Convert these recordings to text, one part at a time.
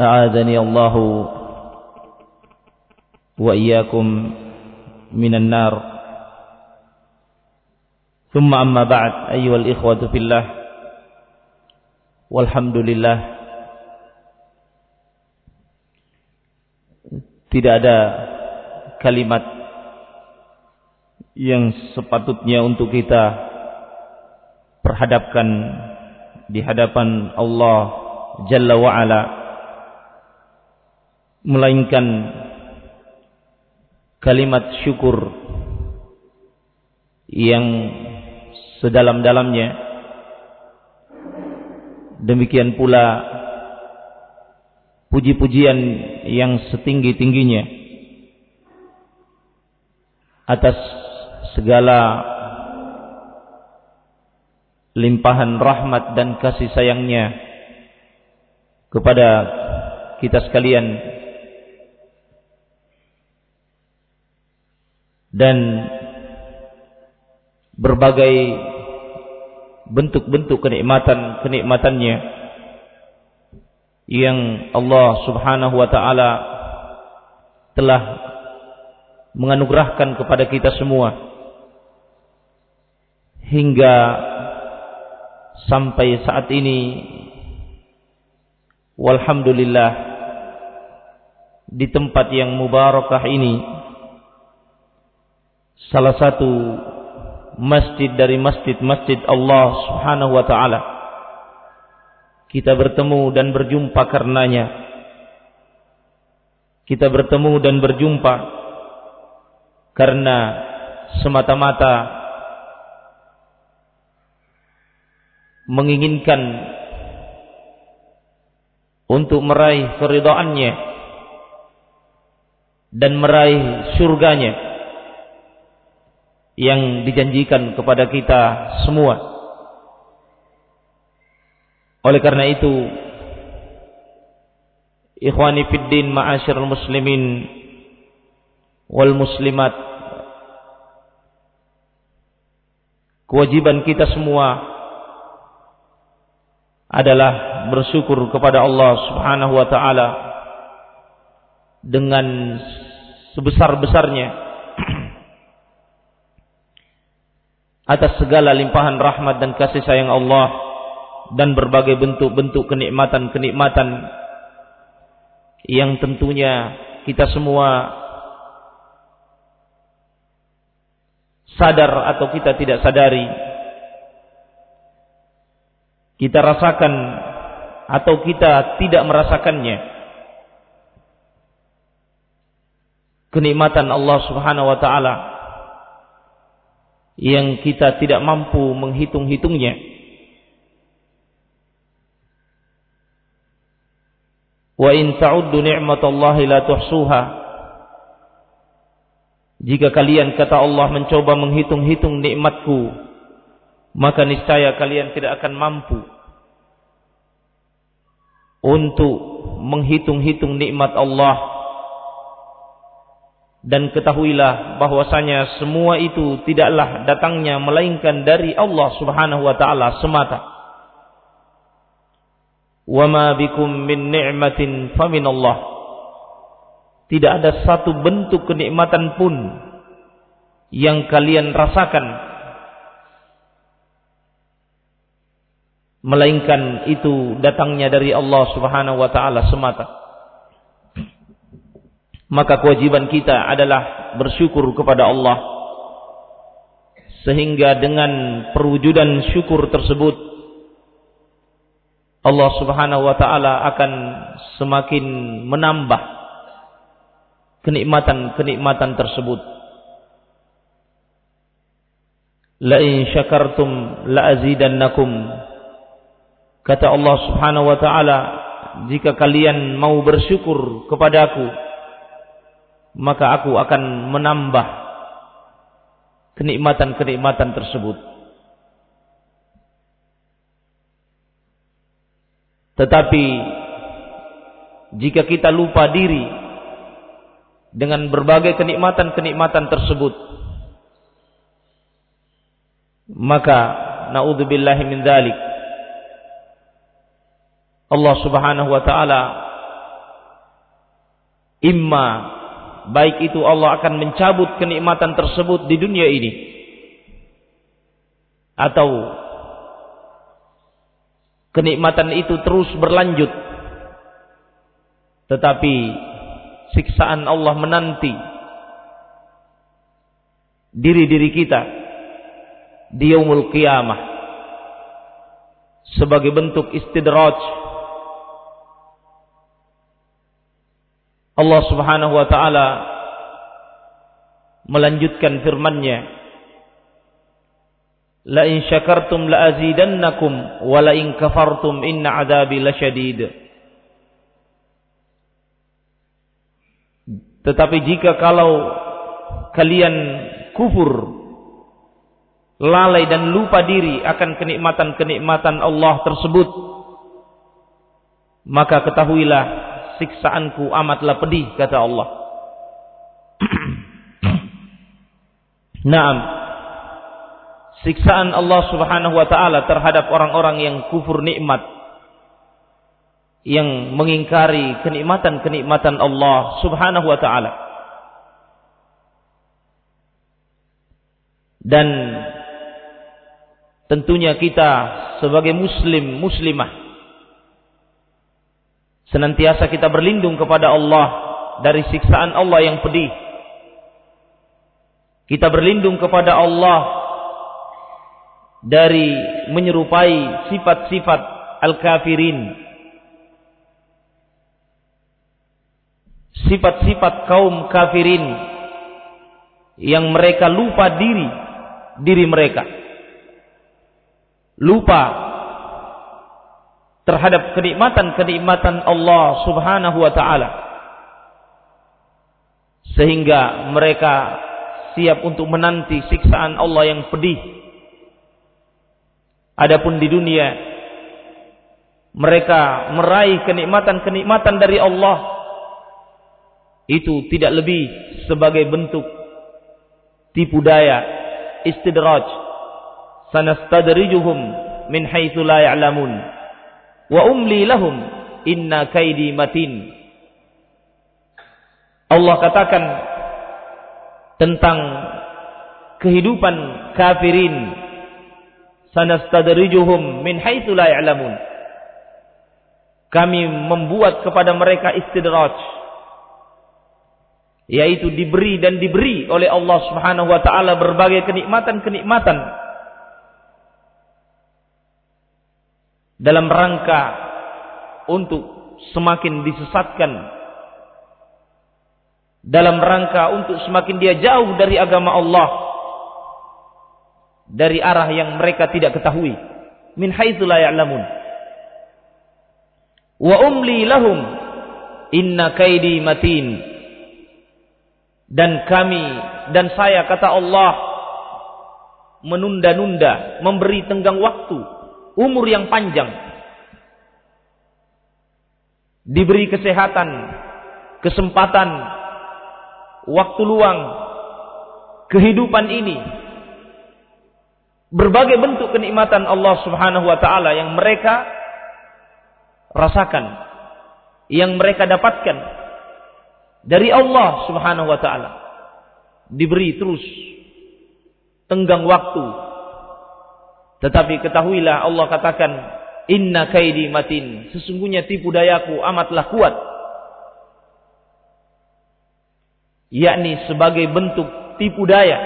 أعاذني الله وإياكم من النار ثم أما بعد أيها الإخوة في الله والحمد لله tidak ada kalimat yang sepatutnya untuk kita perhadapkan di hadapan Allah Jalla wa'ala melainkan kalimat syukur yang sedalam-dalamnya. Demikian pula puji-pujian yang setinggi-tingginya atas segala limpahan rahmat dan kasih sayangnya kepada kita sekalian dan berbagai bentuk-bentuk kenikmatan-kenikmatannya yang Allah Subhanahu wa taala telah menganugerahkan kepada kita semua hingga sampai saat ini. Walhamdulillah di tempat yang mubarakah ini salah satu masjid dari masjid-masjid Allah Subhanahu wa taala. Kita bertemu dan berjumpa karenanya. Kita bertemu dan berjumpa karena semata-mata menginginkan untuk meraih keridaannya dan meraih surganya yang dijanjikan kepada kita semua. Oleh karena itu, ikhwani fiddin ma'asyiral muslimin wal muslimat kewajiban kita semua adalah bersyukur kepada Allah Subhanahu wa taala dengan sebesar-besarnya atas segala limpahan rahmat dan kasih sayang Allah dan berbagai bentuk-bentuk kenikmatan-kenikmatan yang tentunya kita semua sadar atau kita tidak sadari kita rasakan atau kita tidak merasakannya. Kenikmatan Allah Subhanahu wa taala yang kita tidak mampu menghitung-hitungnya. Wa in ta'uddu ni'matallahi la tuhsuha. Jika kalian kata Allah mencoba menghitung-hitung nikmatku, maka niscaya kalian tidak akan mampu untuk menghitung-hitung nikmat Allah dan ketahuilah bahwasanya semua itu tidaklah datangnya melainkan dari Allah Subhanahu wa taala semata. Wa ma bikum min ni'matin faminallah. Tidak ada satu bentuk kenikmatan pun yang kalian rasakan melainkan itu datangnya dari Allah Subhanahu wa taala semata. Maka kewajiban kita adalah bersyukur kepada Allah sehingga dengan perwujudan syukur tersebut Allah Subhanahu wa taala akan semakin menambah kenikmatan-kenikmatan tersebut. La in syakartum la azidannakum Kata Allah Subhanahu wa taala, jika kalian mau bersyukur kepadaku, maka aku akan menambah kenikmatan-kenikmatan tersebut. Tetapi jika kita lupa diri dengan berbagai kenikmatan-kenikmatan tersebut, maka naudzubillahi min dzalik Allah Subhanahu wa taala imma baik itu Allah akan mencabut kenikmatan tersebut di dunia ini. Atau kenikmatan itu terus berlanjut. Tetapi siksaan Allah menanti diri-diri kita di yaumul qiyamah sebagai bentuk istidraj Allah Subhanahu wa taala melanjutkan firman-Nya. La in syakartum la azidannakum wa la in kafartum inna adabi lasyadid Tetapi jika kalau kalian kufur lalai dan lupa diri akan kenikmatan-kenikmatan Allah tersebut maka ketahuilah siksaanku amatlah pedih kata Allah. Naam. Siksaan Allah Subhanahu wa taala terhadap orang-orang yang kufur nikmat yang mengingkari kenikmatan-kenikmatan Allah Subhanahu wa taala. Dan tentunya kita sebagai muslim muslimah Senantiasa kita berlindung kepada Allah dari siksaan Allah yang pedih. Kita berlindung kepada Allah dari menyerupai sifat-sifat al-kafirin. Sifat-sifat kaum kafirin yang mereka lupa diri diri mereka. Lupa terhadap kenikmatan-kenikmatan Allah Subhanahu wa taala. Sehingga mereka siap untuk menanti siksaan Allah yang pedih. Adapun di dunia mereka meraih kenikmatan-kenikmatan dari Allah itu tidak lebih sebagai bentuk tipu daya istidraj. Sanastadrijuhum min haitsu la ya'lamun wa umli lahum inna kaidi matin. Allah katakan tentang kehidupan kafirin sanastadrijuhum min haitsu la ya'lamun. Kami membuat kepada mereka istidraj yaitu diberi dan diberi oleh Allah Subhanahu wa taala berbagai kenikmatan-kenikmatan dalam rangka untuk semakin disesatkan dalam rangka untuk semakin dia jauh dari agama Allah dari arah yang mereka tidak ketahui. Min haitsu la ya'lamun. Wa umli lahum inna kaidi matin. Dan kami dan saya kata Allah menunda-nunda memberi tenggang waktu umur yang panjang, diberi kesehatan, kesempatan, waktu luang, kehidupan ini, berbagai bentuk kenikmatan Allah Subhanahu wa taala yang mereka rasakan, yang mereka dapatkan dari Allah Subhanahu wa taala. Diberi terus tenggang waktu tetapi ketahuilah Allah katakan Inna kaidi matin. Sesungguhnya tipu dayaku amatlah kuat. Yakni sebagai bentuk tipu daya.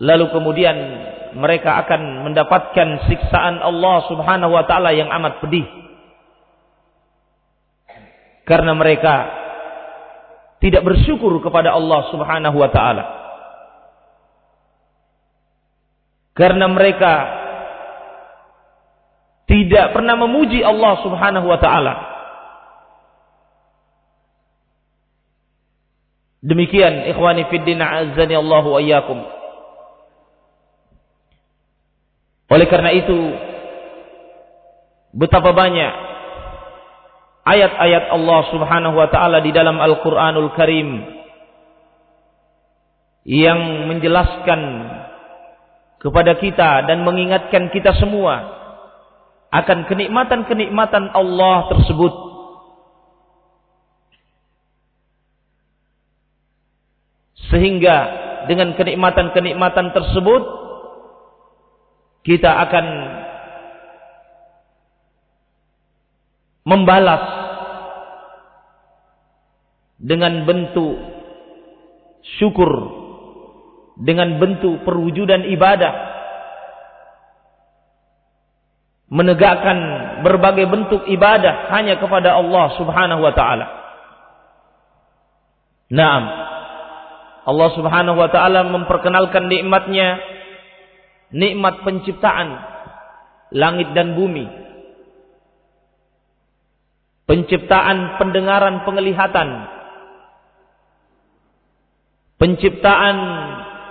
Lalu kemudian mereka akan mendapatkan siksaan Allah Subhanahu wa taala yang amat pedih. Karena mereka tidak bersyukur kepada Allah Subhanahu wa taala. Karena mereka tidak pernah memuji Allah Subhanahu wa taala. Demikian ikhwani fid din azani Allah wa. Oleh karena itu betapa banyak ayat-ayat Allah Subhanahu wa taala di dalam Al-Qur'anul Karim yang menjelaskan kepada kita dan mengingatkan kita semua akan kenikmatan-kenikmatan Allah tersebut. Sehingga dengan kenikmatan-kenikmatan tersebut kita akan membalas dengan bentuk syukur dengan bentuk perwujudan ibadah menegakkan berbagai bentuk ibadah hanya kepada Allah Subhanahu wa taala. Naam. Allah Subhanahu wa taala memperkenalkan nikmatnya nikmat penciptaan langit dan bumi. Penciptaan pendengaran penglihatan. Penciptaan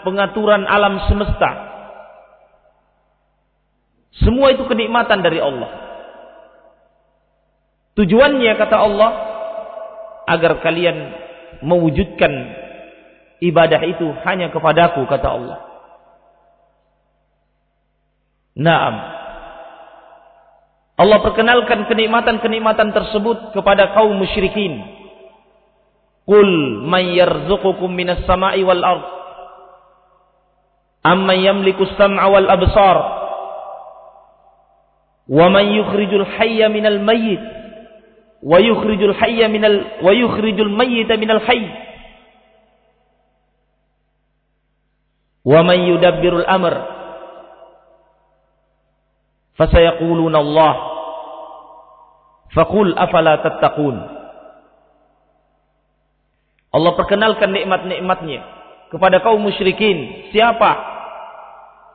pengaturan alam semesta semua itu kenikmatan dari Allah. Tujuannya kata Allah agar kalian mewujudkan ibadah itu hanya kepadaku kata Allah. Naam. Allah perkenalkan kenikmatan-kenikmatan tersebut kepada kaum musyrikin. Qul may yarzuqukum minas sama'i wal ard amma yamliku sam'a wal absar. Wa man yukhrijul hayya minal mayyit. Wa yukhrijul hayya minal wa yukhrijul mayyita minal hayy. Wa man yudabbirul amr. Fasayaquluna Allah. Faqul afala tattaqun. Allah perkenalkan nikmat-nikmatnya kepada kaum musyrikin. Siapa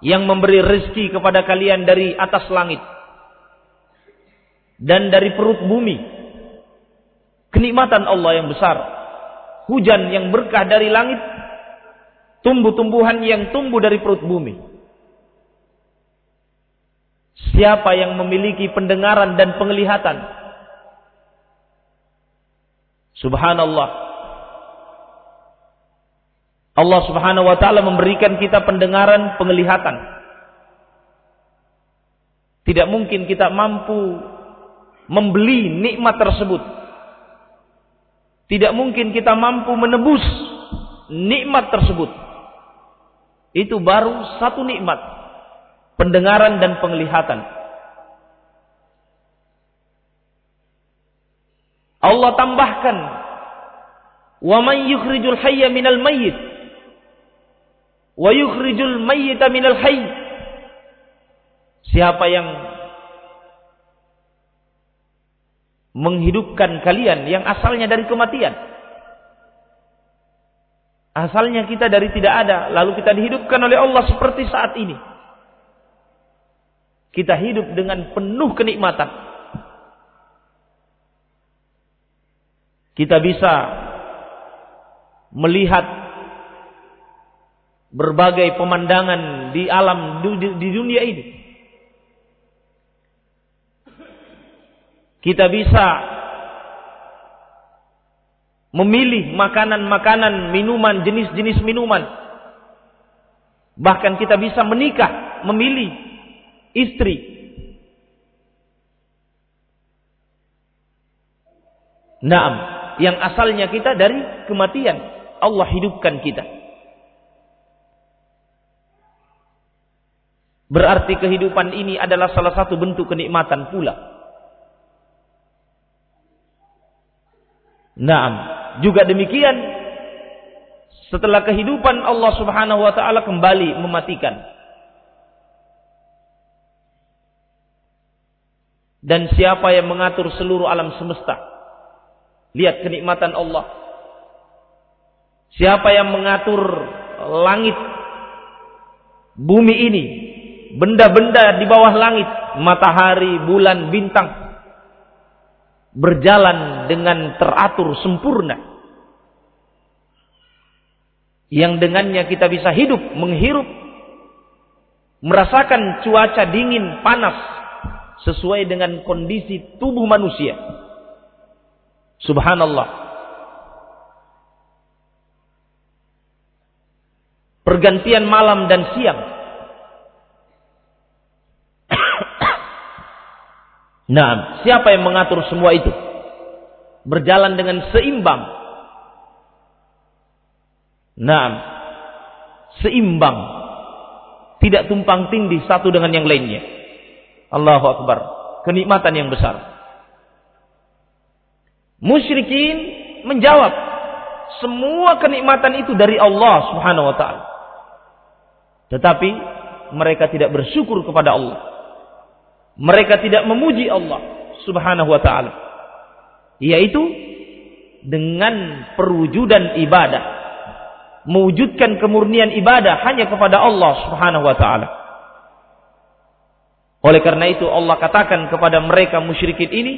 yang memberi rezeki kepada kalian dari atas langit? dan dari perut bumi. Kenikmatan Allah yang besar. Hujan yang berkah dari langit. Tumbuh-tumbuhan yang tumbuh dari perut bumi. Siapa yang memiliki pendengaran dan penglihatan? Subhanallah. Allah subhanahu wa ta'ala memberikan kita pendengaran, penglihatan. Tidak mungkin kita mampu membeli nikmat tersebut. Tidak mungkin kita mampu menebus nikmat tersebut. Itu baru satu nikmat. Pendengaran dan penglihatan. Allah tambahkan wa man yukhrijul hayya minal mayyit wa yukhrijul mayyita minal hayy siapa yang menghidupkan kalian yang asalnya dari kematian. Asalnya kita dari tidak ada, lalu kita dihidupkan oleh Allah seperti saat ini. Kita hidup dengan penuh kenikmatan. Kita bisa melihat berbagai pemandangan di alam di dunia ini. Kita bisa memilih makanan-makanan, minuman, jenis-jenis minuman. Bahkan kita bisa menikah, memilih istri. Naam, yang asalnya kita dari kematian, Allah hidupkan kita. Berarti kehidupan ini adalah salah satu bentuk kenikmatan pula. Naam, juga demikian setelah kehidupan Allah Subhanahu wa taala kembali mematikan. Dan siapa yang mengatur seluruh alam semesta? Lihat kenikmatan Allah. Siapa yang mengatur langit bumi ini, benda-benda di bawah langit, matahari, bulan, bintang berjalan dengan teratur sempurna. Yang dengannya kita bisa hidup, menghirup, merasakan cuaca dingin, panas sesuai dengan kondisi tubuh manusia. Subhanallah. pergantian malam dan siang. Nah, siapa yang mengatur semua itu? Berjalan dengan seimbang. Nah, seimbang. Tidak tumpang tindih satu dengan yang lainnya. Allahu Akbar. Kenikmatan yang besar. Musyrikin menjawab, semua kenikmatan itu dari Allah Subhanahu wa taala. Tetapi mereka tidak bersyukur kepada Allah. Mereka tidak memuji Allah Subhanahu wa taala. Yaitu dengan perwujudan ibadah. Mewujudkan kemurnian ibadah hanya kepada Allah Subhanahu wa taala. Oleh karena itu Allah katakan kepada mereka musyrikin ini,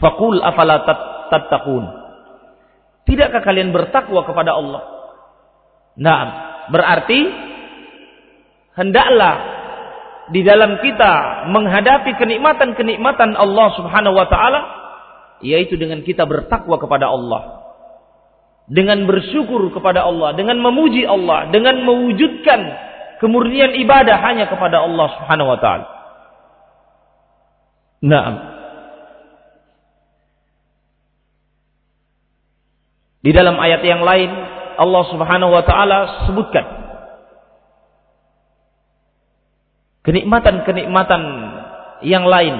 "Faqul afala tattaqun?" Tidakkah kalian bertakwa kepada Allah? Naam, Berarti hendaklah di dalam kita menghadapi kenikmatan-kenikmatan Allah Subhanahu wa taala yaitu dengan kita bertakwa kepada Allah. Dengan bersyukur kepada Allah, dengan memuji Allah, dengan mewujudkan kemurnian ibadah hanya kepada Allah Subhanahu wa taala. Naam. Di dalam ayat yang lain Allah Subhanahu wa taala sebutkan kenikmatan-kenikmatan yang lain.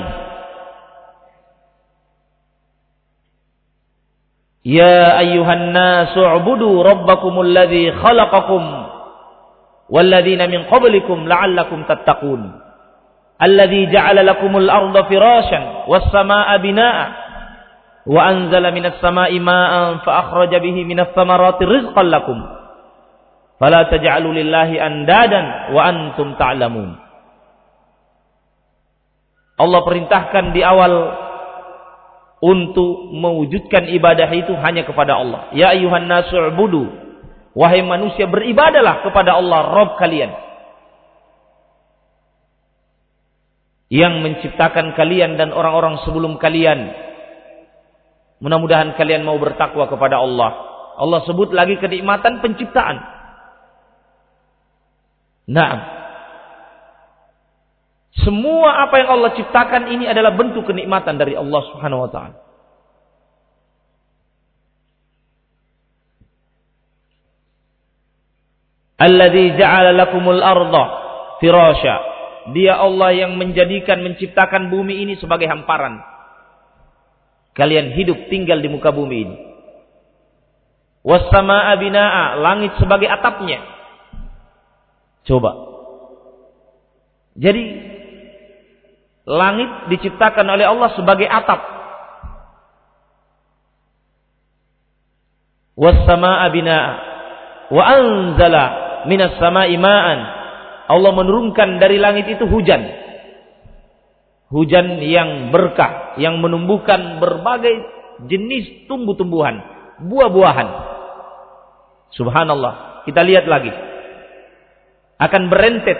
Ya ayyuhan nasu ubudu rabbakumul ladzi khalaqakum walladzina min qablikum la'allakum tattaqun. Alladzi ja'ala lakumul arda firasyan was samaa'a binaa'a wa anzala minas sama'i ma'an fa akhraja bihi minas samarati rizqan lakum. Fala taj'alu lillahi andadan wa antum ta'lamun Allah perintahkan di awal untuk mewujudkan ibadah itu hanya kepada Allah. Ya ayuhan nasu'budu. Wahai manusia beribadalah kepada Allah Rabb kalian. Yang menciptakan kalian dan orang-orang sebelum kalian Mudah-mudahan kalian mau bertakwa kepada Allah. Allah sebut lagi kenikmatan penciptaan. Nah, semua apa yang Allah ciptakan ini adalah bentuk kenikmatan dari Allah Subhanahu wa taala. Alladzi ja'ala lakumul arda firasya. Dia Allah yang menjadikan menciptakan bumi ini sebagai hamparan kalian hidup tinggal di muka bumi ini. Wassama'a bina'a, langit sebagai atapnya. Coba. Jadi langit diciptakan oleh Allah sebagai atap. Wassama'a bina'a wa anzala minas sama'i ma'an. Allah menurunkan dari langit itu hujan hujan yang berkah yang menumbuhkan berbagai jenis tumbuh-tumbuhan, buah-buahan. Subhanallah. Kita lihat lagi. Akan berentet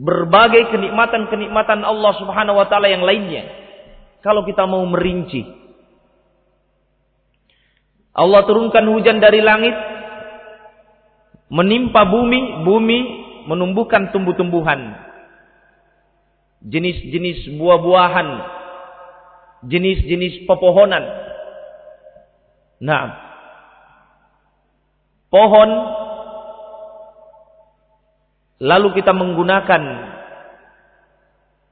berbagai kenikmatan-kenikmatan Allah Subhanahu wa taala yang lainnya. Kalau kita mau merinci. Allah turunkan hujan dari langit menimpa bumi, bumi menumbuhkan tumbuh-tumbuhan jenis-jenis buah-buahan, jenis-jenis pepohonan. Nah, pohon lalu kita menggunakan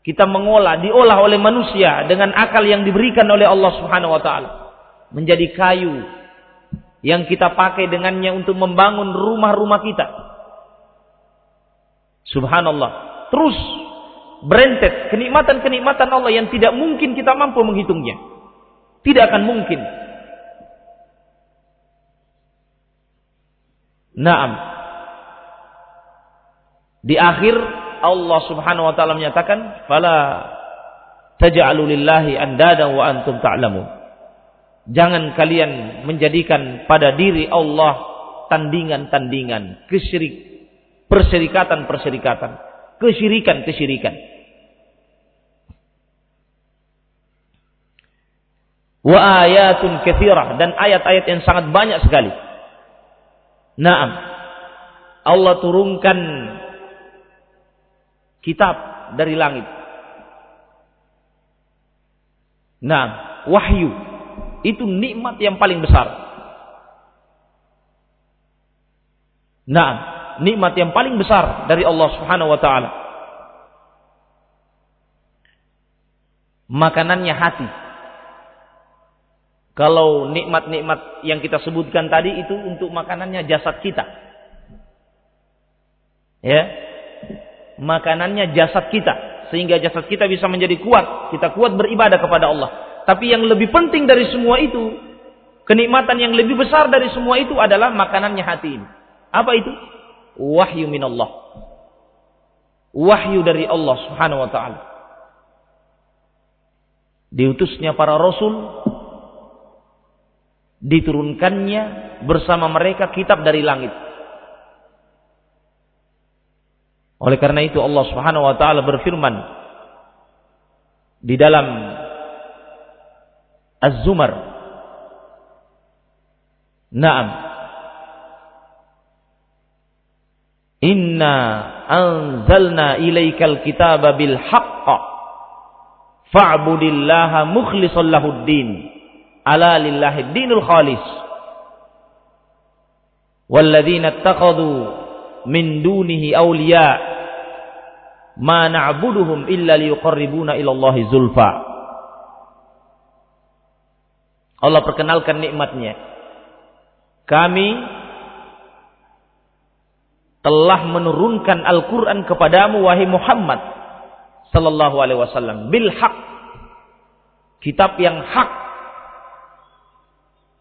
kita mengolah, diolah oleh manusia dengan akal yang diberikan oleh Allah Subhanahu wa taala menjadi kayu yang kita pakai dengannya untuk membangun rumah-rumah kita. Subhanallah. Terus berentet kenikmatan-kenikmatan Allah yang tidak mungkin kita mampu menghitungnya. Tidak akan mungkin. Naam. Di akhir Allah Subhanahu wa taala menyatakan, "Fala taj'alu lillahi andada wa antum ta'lamun." Jangan kalian menjadikan pada diri Allah tandingan-tandingan, kesyirik, perserikatan-perserikatan, kesyirikan-kesyirikan. Wa ayatun katsirah dan ayat-ayat yang sangat banyak sekali. Naam. Allah turunkan kitab dari langit. Nah, wahyu itu nikmat yang paling besar. Nah, nikmat yang paling besar dari Allah Subhanahu wa taala. Makanannya hati. Kalau nikmat-nikmat yang kita sebutkan tadi itu untuk makanannya jasad kita. Ya, makanannya jasad kita. Sehingga jasad kita bisa menjadi kuat. Kita kuat beribadah kepada Allah. Tapi yang lebih penting dari semua itu kenikmatan yang lebih besar dari semua itu adalah makanannya hati ini. Apa itu? Wahyu minallah. Wahyu dari Allah subhanahu wa ta'ala. Diutusnya para rasul diturunkannya bersama mereka kitab dari langit Oleh karena itu Allah Subhanahu wa taala berfirman di dalam Az-Zumar Naam Inna anzalna ilaikal kitaba bil haqq fa'budillaha mukhlishan lahud din ala lillahi dinul khalis walladzina ittakhadhu min dunihi awliya ma na'buduhum illa liyuqarribuna ila zulfa. Allah perkenalkan nikmatnya. Kami telah menurunkan Al-Quran kepadamu wahai Muhammad sallallahu alaihi wasallam bil haq kitab yang hak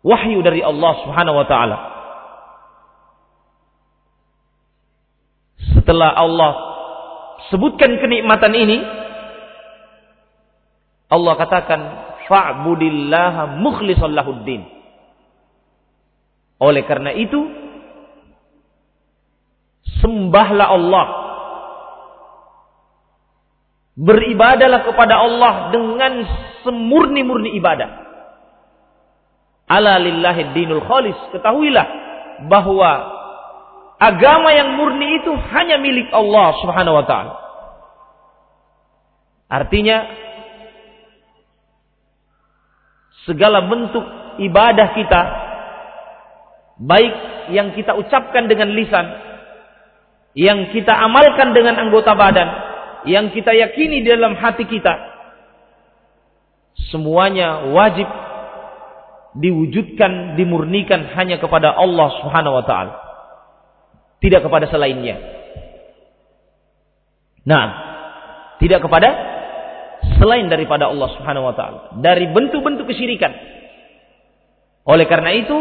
wahyu dari Allah Subhanahu wa taala setelah Allah sebutkan kenikmatan ini Allah katakan fa'budillaha mukhlishan lahuddin oleh karena itu sembahlah Allah. Beribadalah kepada Allah dengan semurni-murni ibadah. Ala lillahi dinul khalis. Ketahuilah bahwa agama yang murni itu hanya milik Allah Subhanahu wa taala. Artinya segala bentuk ibadah kita baik yang kita ucapkan dengan lisan, yang kita amalkan dengan anggota badan, yang kita yakini dalam hati kita semuanya wajib diwujudkan, dimurnikan hanya kepada Allah Subhanahu wa taala tidak kepada selainnya. Nah, tidak kepada selain daripada Allah Subhanahu wa taala dari bentuk-bentuk kesyirikan. Oleh karena itu,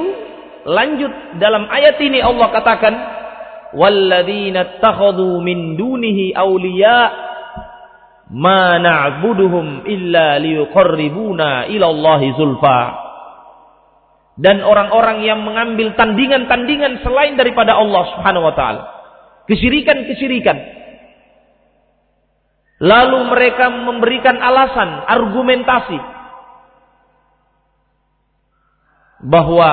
lanjut dalam ayat ini Allah katakan walladzina takhadhu min dunihi awliya ma na'buduhum illa liyuqarribuna ila Allahi zulfa dan orang-orang yang mengambil tandingan-tandingan selain daripada Allah Subhanahu wa taala. Kesyirikan-kesyirikan. Lalu mereka memberikan alasan, argumentasi bahwa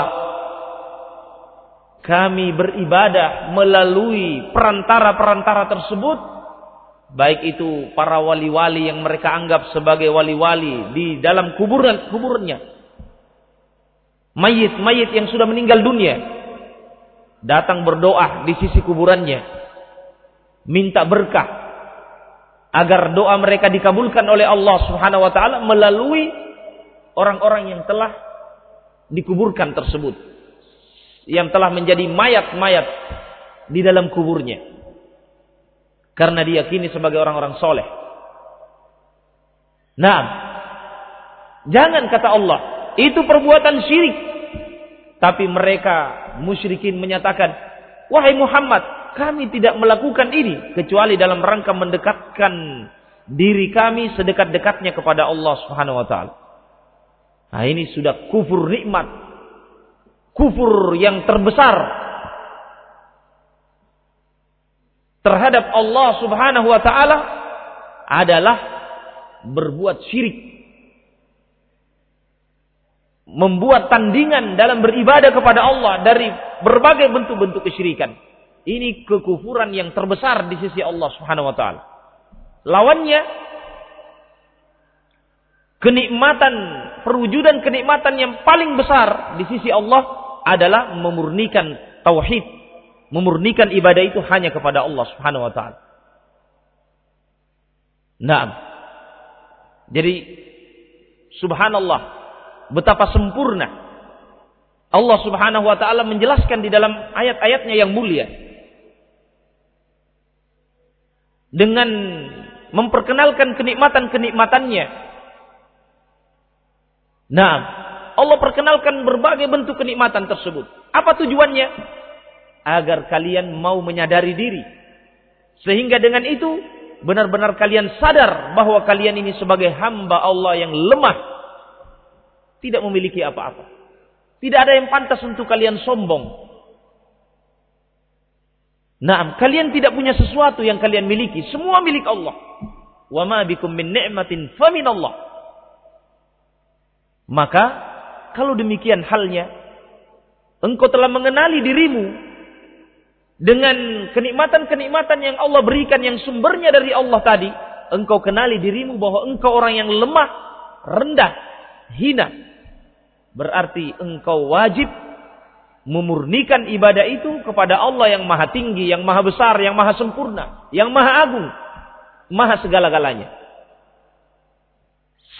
kami beribadah melalui perantara-perantara tersebut baik itu para wali-wali yang mereka anggap sebagai wali-wali di dalam kuburan kuburnya mayit-mayit yang sudah meninggal dunia. Datang berdoa di sisi kuburannya. Minta berkah. Agar doa mereka dikabulkan oleh Allah Subhanahu wa taala melalui orang-orang yang telah dikuburkan tersebut. Yang telah menjadi mayat-mayat di dalam kuburnya. Karena diyakini sebagai orang-orang soleh. Nah, jangan kata Allah, itu perbuatan syirik. Tapi mereka musyrikin menyatakan, wahai Muhammad, kami tidak melakukan ini kecuali dalam rangka mendekatkan diri kami sedekat-dekatnya kepada Allah Subhanahu wa taala. Nah, ini sudah kufur nikmat. Kufur yang terbesar terhadap Allah Subhanahu wa taala adalah berbuat syirik. Membuat tandingan dalam beribadah kepada Allah dari berbagai bentuk-bentuk kesyirikan. Ini kekufuran yang terbesar di sisi Allah Subhanahu wa taala. Lawannya kenikmatan perwujudan kenikmatan yang paling besar di sisi Allah adalah memurnikan tauhid memurnikan ibadah itu hanya kepada Allah Subhanahu wa taala. Naam. Jadi subhanallah betapa sempurna Allah Subhanahu wa taala menjelaskan di dalam ayat-ayatnya yang mulia dengan memperkenalkan kenikmatan-kenikmatannya. Nah, Allah perkenalkan berbagai bentuk kenikmatan tersebut. Apa tujuannya? agar kalian mau menyadari diri. Sehingga dengan itu benar-benar kalian sadar bahwa kalian ini sebagai hamba Allah yang lemah. Tidak memiliki apa-apa. Tidak ada yang pantas untuk kalian sombong. Nah, kalian tidak punya sesuatu yang kalian miliki. Semua milik Allah. Wa ma bikum min ni'matin famin Allah. Maka, kalau demikian halnya, engkau telah mengenali dirimu dengan kenikmatan-kenikmatan yang Allah berikan yang sumbernya dari Allah tadi, engkau kenali dirimu bahwa engkau orang yang lemah, rendah, hina. Berarti engkau wajib memurnikan ibadah itu kepada Allah yang maha tinggi, yang maha besar, yang maha sempurna, yang maha agung, maha segala-galanya.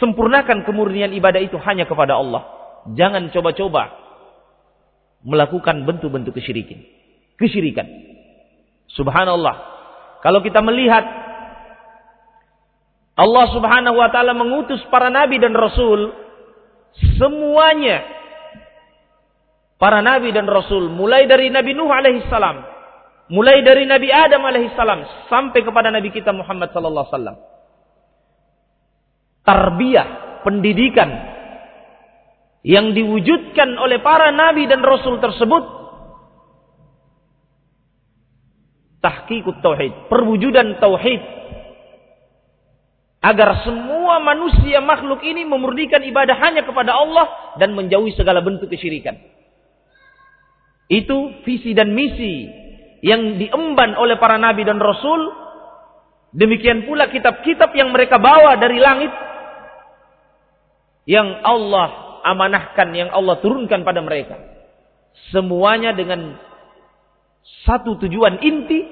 Sempurnakan kemurnian ibadah itu hanya kepada Allah. Jangan coba-coba melakukan bentuk-bentuk kesyirikan kesyirikan. Subhanallah. Kalau kita melihat Allah Subhanahu wa taala mengutus para nabi dan rasul semuanya para nabi dan rasul mulai dari Nabi Nuh alaihi salam, mulai dari Nabi Adam alaihi salam sampai kepada Nabi kita Muhammad sallallahu alaihi wasallam. Tarbiyah, pendidikan yang diwujudkan oleh para nabi dan rasul tersebut tahqiqut tauhid, perwujudan tauhid. Agar semua manusia makhluk ini memurnikan ibadah hanya kepada Allah dan menjauhi segala bentuk kesyirikan. Itu visi dan misi yang diemban oleh para nabi dan rasul. Demikian pula kitab-kitab yang mereka bawa dari langit yang Allah amanahkan, yang Allah turunkan pada mereka. Semuanya dengan satu tujuan inti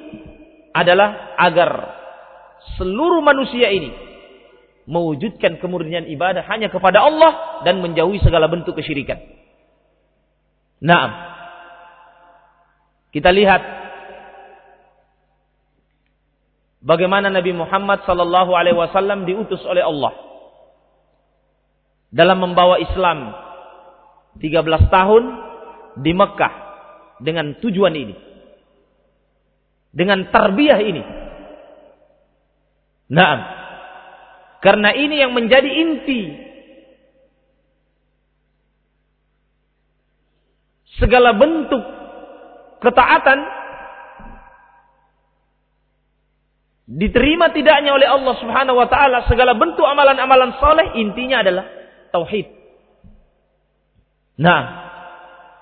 adalah agar seluruh manusia ini mewujudkan kemurnian ibadah hanya kepada Allah dan menjauhi segala bentuk kesyirikan. Naam. Kita lihat bagaimana Nabi Muhammad sallallahu alaihi wasallam diutus oleh Allah dalam membawa Islam 13 tahun di Mekah dengan tujuan ini dengan tarbiyah ini. Nah, karena ini yang menjadi inti segala bentuk ketaatan diterima tidaknya oleh Allah Subhanahu wa taala segala bentuk amalan-amalan saleh intinya adalah tauhid. Nah,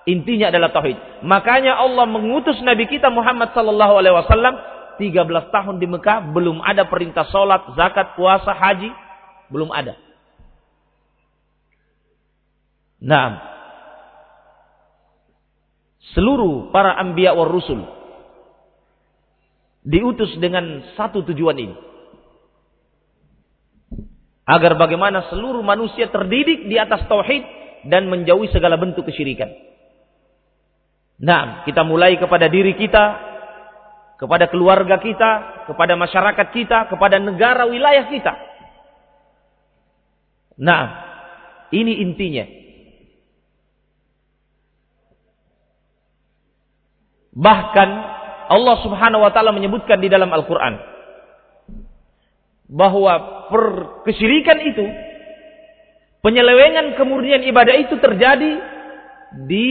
Intinya adalah tauhid. Makanya Allah mengutus Nabi kita Muhammad sallallahu alaihi wasallam 13 tahun di Mekah belum ada perintah salat, zakat, puasa, haji, belum ada. Nah, seluruh para anbiya war rusul diutus dengan satu tujuan ini. Agar bagaimana seluruh manusia terdidik di atas tauhid dan menjauhi segala bentuk kesyirikan. Nah, kita mulai kepada diri kita, kepada keluarga kita, kepada masyarakat kita, kepada negara wilayah kita. Nah, ini intinya. Bahkan Allah Subhanahu wa taala menyebutkan di dalam Al-Qur'an bahwa kesyirikan itu penyelewengan kemurnian ibadah itu terjadi di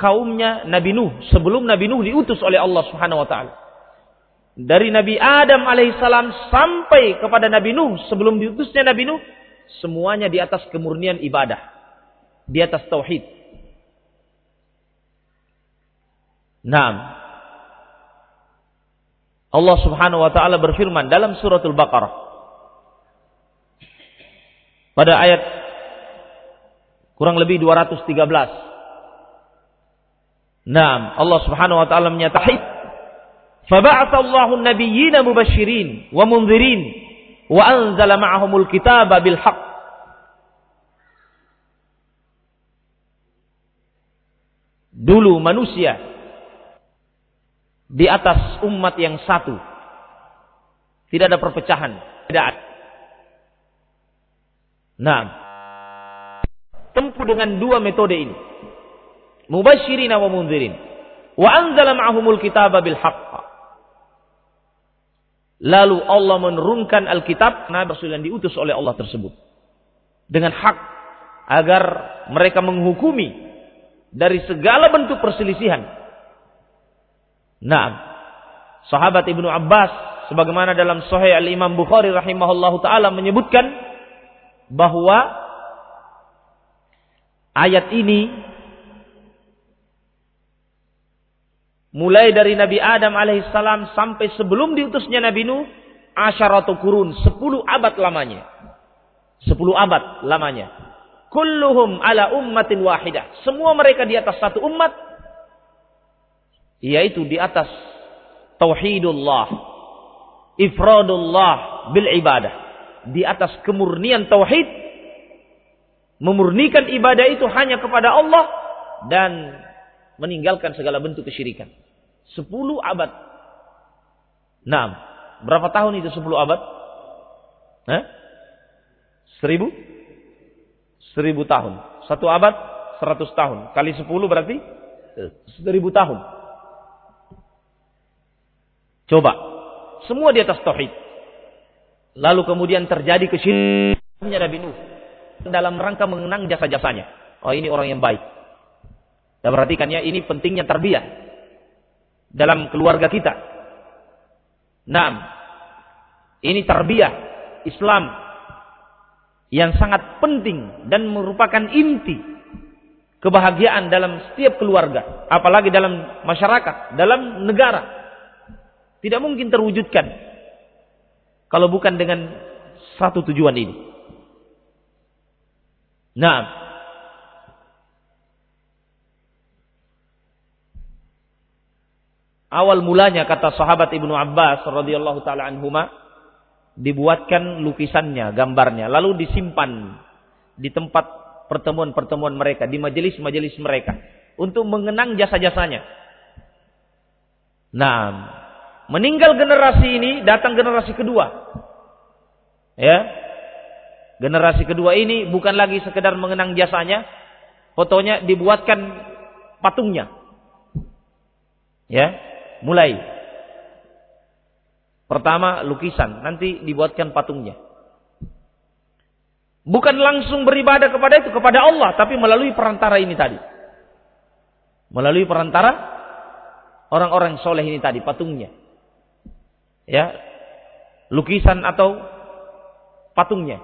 kaumnya Nabi Nuh sebelum Nabi Nuh diutus oleh Allah Subhanahu wa taala. Dari Nabi Adam alaihissalam sampai kepada Nabi Nuh sebelum diutusnya Nabi Nuh semuanya di atas kemurnian ibadah, di atas tauhid. Naam. Allah Subhanahu wa taala berfirman dalam suratul Baqarah pada ayat kurang lebih 213. Naam, Allah Subhanahu wa taala menyatakan Faba'atha Allahu an-nabiyyin mubasysyirin wa mundzirin wa anzala ma'ahumul kitaba bil haqq Dulu manusia di atas umat yang satu. Tidak ada perpecahan. Tidak ada. Nah, tempuh dengan dua metode ini. Mubashirin wa munzirin. Wa anzala ma'ahumul kitaba bil haqq. Lalu Allah menurunkan Alkitab Nabi Rasul yang diutus oleh Allah tersebut. Dengan hak. Agar mereka menghukumi dari segala bentuk perselisihan Nah, sahabat Ibnu Abbas sebagaimana dalam Sahih Al Imam Bukhari rahimahullahu taala menyebutkan bahwa ayat ini mulai dari Nabi Adam alaihissalam sampai sebelum diutusnya Nabi Nuh asyaratu kurun 10 abad lamanya. 10 abad lamanya. Kulluhum ala ummatin wahidah. Semua mereka di atas satu umat yaitu di atas tauhidullah ifradullah bil ibadah. Di atas kemurnian tauhid memurnikan ibadah itu hanya kepada Allah dan meninggalkan segala bentuk kesyirikan 10 abad nah berapa tahun itu 10 abad Hah? seribu seribu tahun satu abad seratus tahun kali sepuluh berarti seribu tahun Coba. Semua di atas tauhid. Lalu kemudian terjadi kesyirikannya Nabi Nuh. Dalam rangka mengenang jasa-jasanya. Oh ini orang yang baik. Dan perhatikan ya, ini pentingnya tarbiyah. Dalam keluarga kita. Nah, ini tarbiyah Islam yang sangat penting dan merupakan inti kebahagiaan dalam setiap keluarga, apalagi dalam masyarakat, dalam negara. Tidak mungkin terwujudkan kalau bukan dengan satu tujuan ini. Nah, awal mulanya kata sahabat Ibnu Abbas radhiyallahu taala anhuma dibuatkan lukisannya, gambarnya, lalu disimpan di tempat pertemuan-pertemuan mereka, di majelis-majelis mereka untuk mengenang jasa-jasanya. Nah, Meninggal generasi ini, datang generasi kedua. Ya. Generasi kedua ini bukan lagi sekedar mengenang jasanya, fotonya dibuatkan patungnya. Ya, mulai. Pertama lukisan, nanti dibuatkan patungnya. Bukan langsung beribadah kepada itu, kepada Allah, tapi melalui perantara ini tadi. Melalui perantara orang-orang soleh ini tadi, patungnya ya lukisan atau patungnya.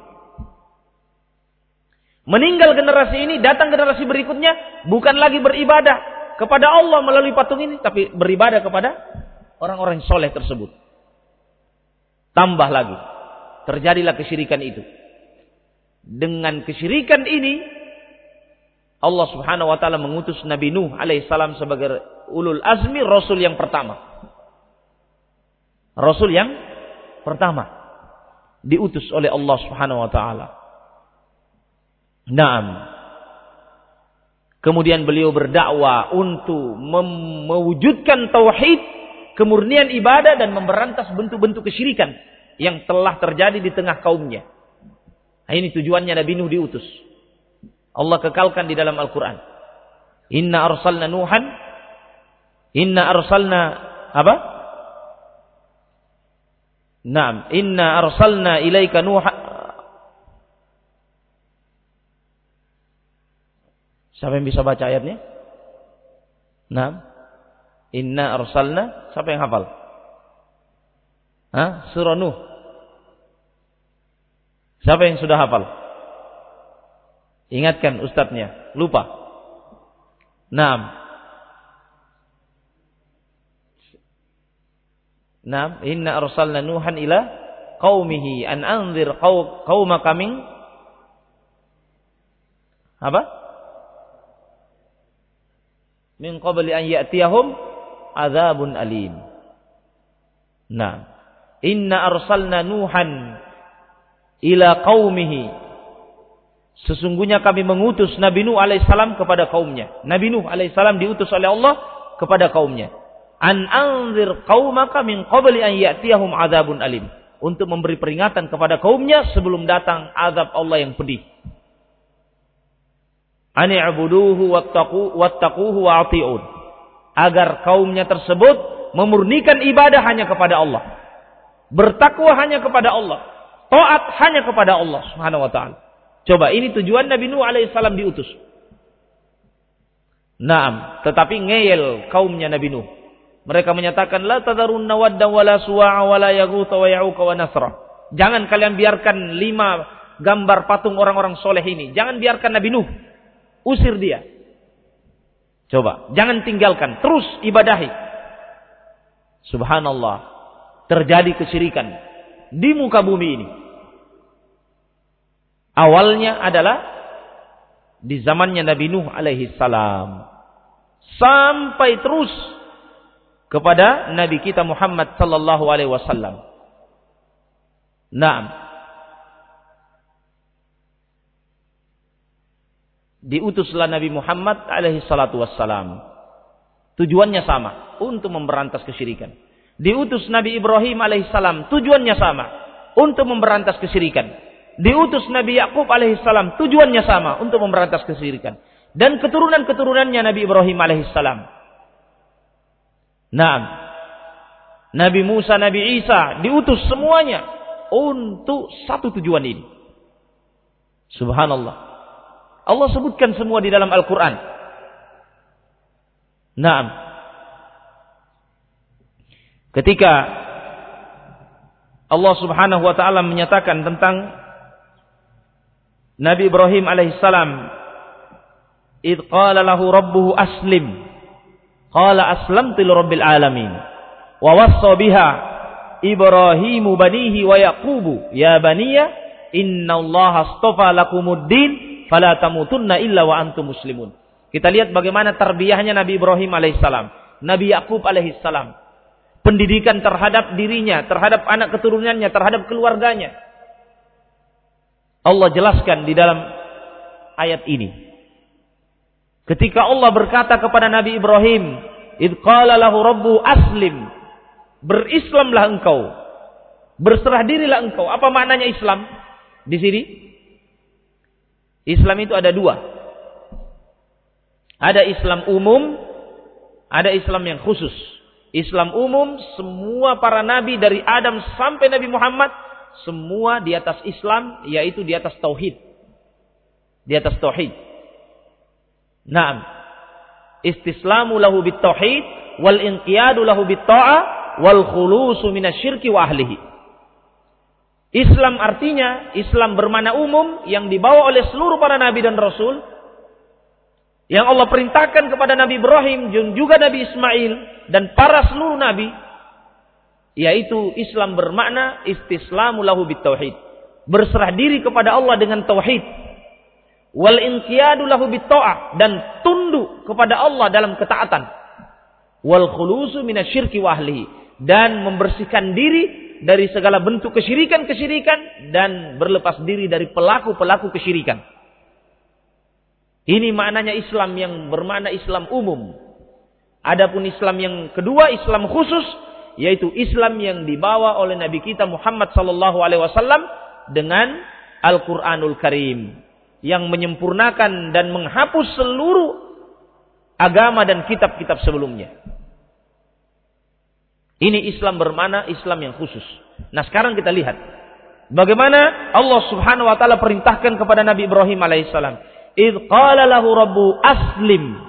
Meninggal generasi ini, datang generasi berikutnya bukan lagi beribadah kepada Allah melalui patung ini, tapi beribadah kepada orang-orang soleh tersebut. Tambah lagi, terjadilah kesyirikan itu. Dengan kesyirikan ini, Allah subhanahu wa ta'ala mengutus Nabi Nuh alaihissalam sebagai ulul azmi rasul yang pertama. Rasul yang pertama diutus oleh Allah Subhanahu wa taala. Naam. Kemudian beliau berdakwah untuk mewujudkan tauhid, kemurnian ibadah dan memberantas bentuk-bentuk kesyirikan yang telah terjadi di tengah kaumnya. Nah, ini tujuannya Nabi Nuh diutus. Allah kekalkan di dalam Al-Quran. Inna arsalna Nuhan. Inna arsalna apa? Naam. Inna arsalna ilaika Nuhan. Siapa yang bisa baca ayatnya? Nah, Inna arsalna. Siapa yang hafal? Hah? Surah Nuh. Siapa yang sudah hafal? Ingatkan ustadznya. Lupa. Naam. Naam. Inna arsalna Nuhan ila qaumihi an anzir qaumaka min apa? Min qabli an ya'tiyahum adzabun alim. Nah, inna arsalna Nuhan ila qaumihi. Sesungguhnya kami mengutus Nabi Nuh alaihissalam kepada kaumnya. Nabi Nuh alaihissalam diutus oleh Allah kepada kaumnya. An anzir qaumaka min qabli an ya'tiyahum adzabun alim. Untuk memberi peringatan kepada kaumnya sebelum datang azab Allah yang pedih ani'buduhu wattaqu wattaquhu wa'ti'un agar kaumnya tersebut memurnikan ibadah hanya kepada Allah bertakwa hanya kepada Allah taat hanya kepada Allah Subhanahu wa taala coba ini tujuan Nabi Nuh alaihissalam diutus Naam, tetapi ngeyel kaumnya Nabi Nuh. Mereka menyatakan la tadarunna wadda wala suwa'a wala yaghutha wa ya'uqa wa nasra. Jangan kalian biarkan lima gambar patung orang-orang soleh ini. Jangan biarkan Nabi Nuh Usir dia. Coba, jangan tinggalkan, terus ibadahi. Subhanallah, terjadi kesyirikan di muka bumi ini. Awalnya adalah di zamannya Nabi Nuh alaihi salam. Sampai terus kepada Nabi kita Muhammad sallallahu alaihi wasallam. Naam. Diutuslah Nabi Muhammad alaihi salatu wassalam. Tujuannya sama, untuk memberantas kesyirikan. Diutus Nabi Ibrahim alaihissalam, tujuannya sama, untuk memberantas kesyirikan. Diutus Nabi Yakub alaihissalam, tujuannya sama, untuk memberantas kesyirikan. Dan keturunan-keturunannya Nabi Ibrahim alaihissalam. Nah, Nabi Musa, Nabi Isa diutus semuanya untuk satu tujuan ini. Subhanallah. Allah sebutkan semua di dalam Al-Quran. Naam. Ketika Allah subhanahu wa ta'ala menyatakan tentang Nabi Ibrahim alaihissalam. Idh qala lahu rabbuhu aslim. Qala aslamtu rabbil alamin. Wa wassa biha Ibrahimu banihi wa Yaqubu. Ya baniya, inna Allah astafa lakumuddin fala tamutunna illa wa antum muslimun. Kita lihat bagaimana tarbiyahnya Nabi Ibrahim alaihissalam, Nabi Yakub alaihissalam. Pendidikan terhadap dirinya, terhadap anak keturunannya, terhadap keluarganya. Allah jelaskan di dalam ayat ini. Ketika Allah berkata kepada Nabi Ibrahim, "Id qala lahu rabbu aslim." Berislamlah engkau. Berserah dirilah engkau. Apa maknanya Islam? Di sini Islam itu ada dua. Ada Islam umum, ada Islam yang khusus. Islam umum, semua para nabi dari Adam sampai Nabi Muhammad, semua di atas Islam, yaitu di atas tauhid. Di atas tauhid. Naam. Istislamu lahu bit tauhid wal inqiyadu lahu bit ta'ah wal khulusu minasyirki wa ahlihi. Islam artinya Islam bermana umum yang dibawa oleh seluruh para nabi dan rasul yang Allah perintahkan kepada Nabi Ibrahim dan juga Nabi Ismail dan para seluruh nabi yaitu Islam bermakna istislamu lahu bitauhid berserah diri kepada Allah dengan tauhid. Wal inqiyadu lahu bitta'ah dan tunduk kepada Allah dalam ketaatan. Wal khulusu minasyirki wa dan membersihkan diri dari segala bentuk kesyirikan-kesyirikan dan berlepas diri dari pelaku-pelaku kesyirikan. Ini maknanya Islam yang bermakna Islam umum. Adapun Islam yang kedua, Islam khusus, yaitu Islam yang dibawa oleh Nabi kita Muhammad sallallahu alaihi wasallam dengan Al-Qur'anul Karim yang menyempurnakan dan menghapus seluruh agama dan kitab-kitab sebelumnya. Ini Islam bermana Islam yang khusus. Nah, sekarang kita lihat bagaimana Allah Subhanahu wa taala perintahkan kepada Nabi Ibrahim alaihissalam Idh qala lahu rabbu aslim.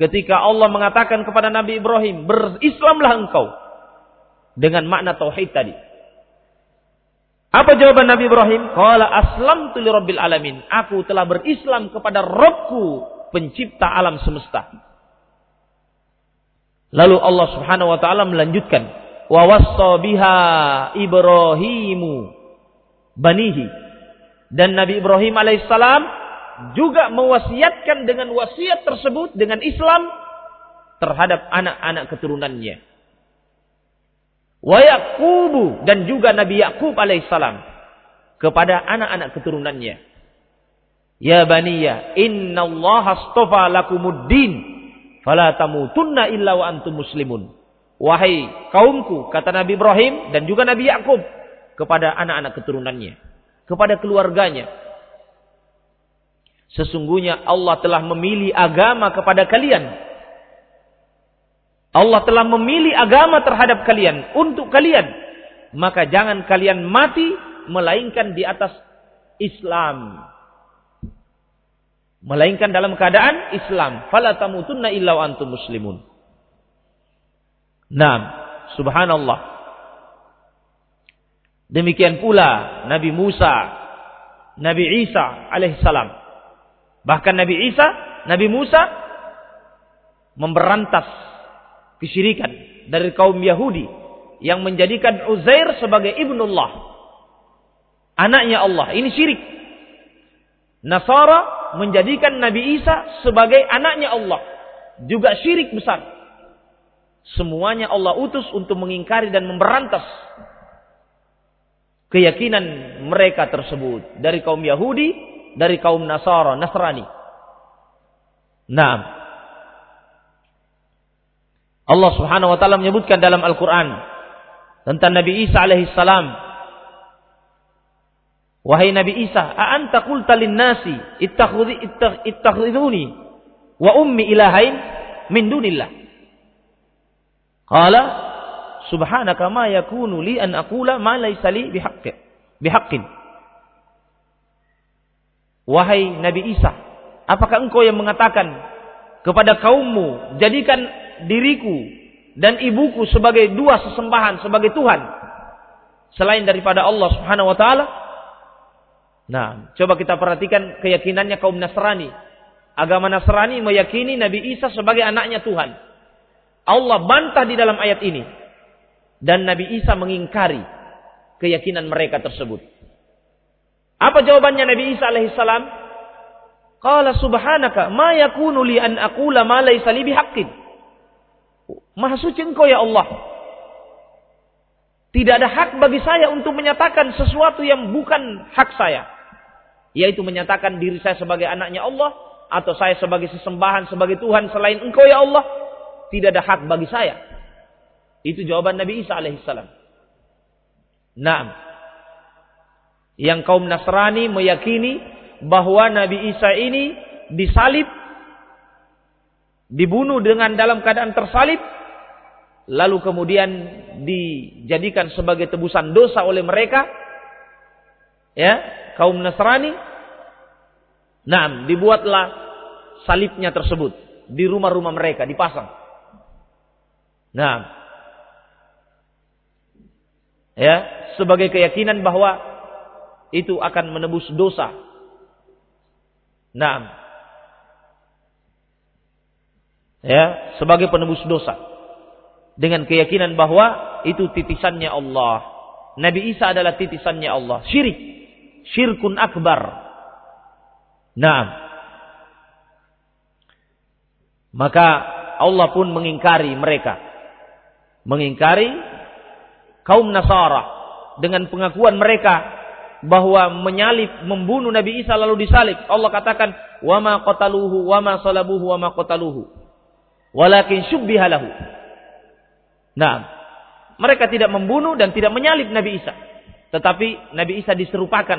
Ketika Allah mengatakan kepada Nabi Ibrahim, berislamlah engkau. Dengan makna tauhid tadi. Apa jawaban Nabi Ibrahim? Qala aslam li rabbil alamin. Aku telah berislam kepada Rabbku, pencipta alam semesta. Lalu Allah Subhanahu wa taala melanjutkan, wa wassa biha Ibrahimu banihi. Dan Nabi Ibrahim alaihissalam juga mewasiatkan dengan wasiat tersebut dengan Islam terhadap anak-anak keturunannya. Wa Yaqubu dan juga Nabi Yakub alaihissalam kepada anak-anak keturunannya. Ya baniya, inna Allah astafa lakumuddin fala tamutunna illa wa antum muslimun. Wahai kaumku, kata Nabi Ibrahim dan juga Nabi Yakub kepada anak-anak keturunannya, kepada keluarganya, Sesungguhnya Allah telah memilih agama kepada kalian. Allah telah memilih agama terhadap kalian untuk kalian. Maka jangan kalian mati melainkan di atas Islam. Melainkan dalam keadaan Islam. Fala tamutunna illa antum muslimun. Naam, subhanallah. Demikian pula Nabi Musa, Nabi Isa alaihissalam Bahkan Nabi Isa, Nabi Musa memberantas kesyirikan dari kaum Yahudi yang menjadikan Uzair sebagai ibnullah. Anaknya Allah. Ini syirik. Nasara menjadikan Nabi Isa sebagai anaknya Allah. Juga syirik besar. Semuanya Allah utus untuk mengingkari dan memberantas keyakinan mereka tersebut dari kaum Yahudi dari kaum Nasara, Nasrani. Nah, Allah Subhanahu wa taala menyebutkan dalam Al-Qur'an tentang Nabi Isa alaihi salam. Wahai Nabi Isa, a anta qulta lin-nasi ittakhiduni wa ummi ilahain min dunillah. Qala subhanaka ma yakunu li an aqula ma laysa li bihaqqin. Bihaqqin. Wahai Nabi Isa, apakah engkau yang mengatakan kepada kaummu, jadikan diriku dan ibuku sebagai dua sesembahan, sebagai Tuhan selain daripada Allah Subhanahu wa taala? Nah, coba kita perhatikan keyakinannya kaum Nasrani. Agama Nasrani meyakini Nabi Isa sebagai anaknya Tuhan. Allah bantah di dalam ayat ini. Dan Nabi Isa mengingkari keyakinan mereka tersebut. Apa jawabannya Nabi Isa alaihissalam? Qala subhanaka ma yakunu li an aqula ma laysa li bihaqqin. Maha suci engkau ya Allah. Tidak ada hak bagi saya untuk menyatakan sesuatu yang bukan hak saya. Yaitu menyatakan diri saya sebagai anaknya Allah. Atau saya sebagai sesembahan, sebagai Tuhan selain engkau ya Allah. Tidak ada hak bagi saya. Itu jawaban Nabi Isa alaihissalam. Nah, yang kaum Nasrani meyakini bahwa Nabi Isa ini disalib, dibunuh dengan dalam keadaan tersalib, lalu kemudian dijadikan sebagai tebusan dosa oleh mereka, ya kaum Nasrani. Nah, dibuatlah salibnya tersebut di rumah-rumah mereka dipasang. Nah, ya sebagai keyakinan bahwa itu akan menebus dosa. Nah, ya, sebagai penebus dosa. Dengan keyakinan bahwa itu titisannya Allah. Nabi Isa adalah titisannya Allah. Syirik. Syirkun akbar. Nah. Maka Allah pun mengingkari mereka. Mengingkari kaum Nasara dengan pengakuan mereka bahwa menyalib, membunuh Nabi Isa lalu disalib. Allah katakan, "Wa ma qataluhu wa salabuhu wa ma qataluhu, walakin syubbiha lahu." Nah, mereka tidak membunuh dan tidak menyalib Nabi Isa. Tetapi Nabi Isa diserupakan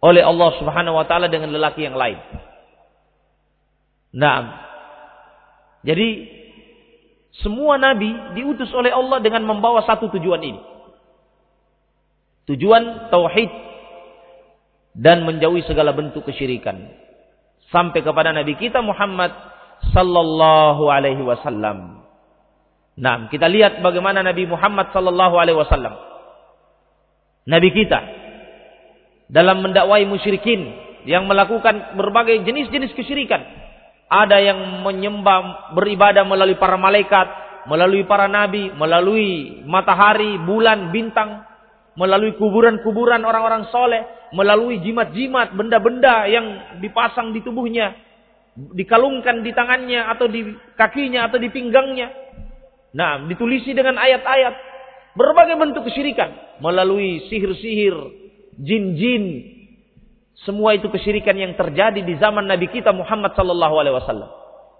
oleh Allah Subhanahu wa taala dengan lelaki yang lain. Nah, jadi semua nabi diutus oleh Allah dengan membawa satu tujuan ini. Tujuan tauhid dan menjauhi segala bentuk kesyirikan. Sampai kepada Nabi kita Muhammad sallallahu alaihi wasallam. Nah, kita lihat bagaimana Nabi Muhammad sallallahu alaihi wasallam. Nabi kita dalam mendakwai musyrikin yang melakukan berbagai jenis-jenis kesyirikan. Ada yang menyembah beribadah melalui para malaikat, melalui para nabi, melalui matahari, bulan, bintang, melalui kuburan-kuburan orang-orang soleh, melalui jimat-jimat, benda-benda yang dipasang di tubuhnya, dikalungkan di tangannya atau di kakinya atau di pinggangnya. Nah, ditulisi dengan ayat-ayat berbagai bentuk kesyirikan melalui sihir-sihir, jin-jin. Semua itu kesyirikan yang terjadi di zaman Nabi kita Muhammad sallallahu alaihi wasallam.